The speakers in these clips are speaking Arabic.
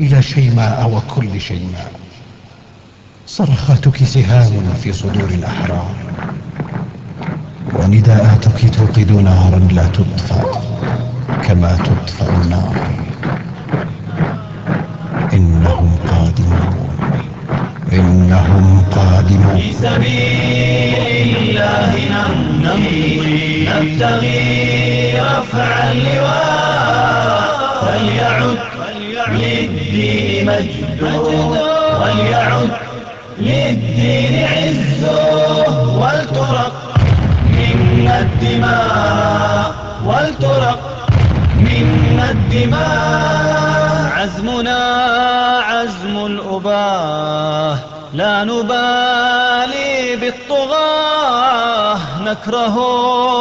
إلى شيماء وكل شيماء صرخاتك سهام في صدور الأحرار. ونداءاتك توقد نارا لا تطفأ كما تطفأ النار. إنهم قادمون. إنهم قادمون. في سبيل الله نمضي. نبتغي رفع اللواء. فليعد للدين مجده وليعد للدين عزه ولترق منا الدماء ولترق منا الدماء. عزمنا عزم الأباه لا نبالي بالطغاة نكره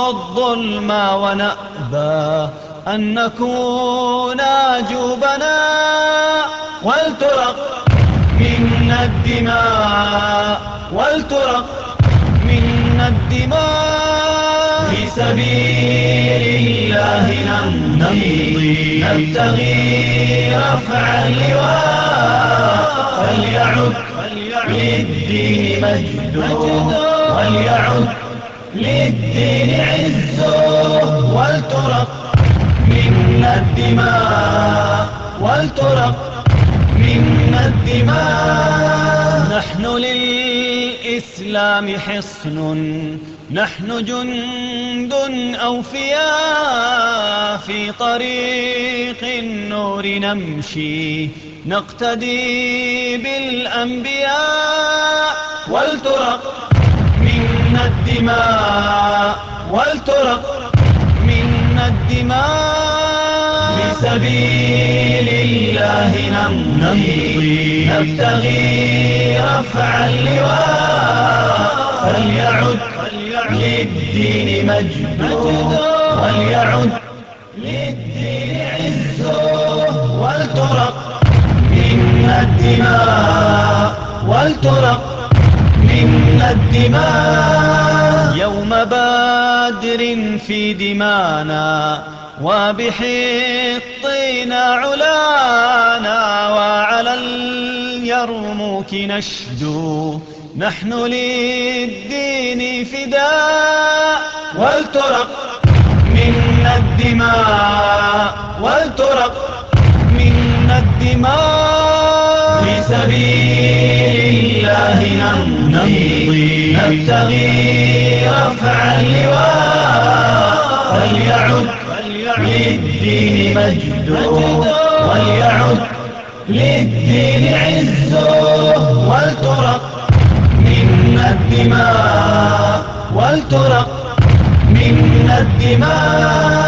الظلم ونأبى أن نكون جوبنا ولترق منا الدماء ولترق منا الدماء. في سبيل الله نمضي نبتغي رفع اللواء. فليعد للدين مجده وليعد للدين عزه. ولترق منا الدماء ولترق منا الدماء. نحن للإسلام حصن نحن جند أوفياء في طريق النور نمشي نقتدي بالأنبياء ولترق منا الدماء ولترق منا الدماء. بسبيل الله نمضي. نبتغي رفع اللواء. فليعد للدين مجده وليعد للدين عزه ولترق منا الدماء. ولترق منا الدماء. يوم بدر في دمانا وبحطنا علانا وعلى اليرموك نشدو. نحن للدين فداء. ولترق منا الدماء. ولترق منا الدماء. في سبيل الله نمضي نبتغي رفع اللواء. فليعد للدين مجده وليعد للدين عزه. ولترق منا الدماء ولترق منا الدماء.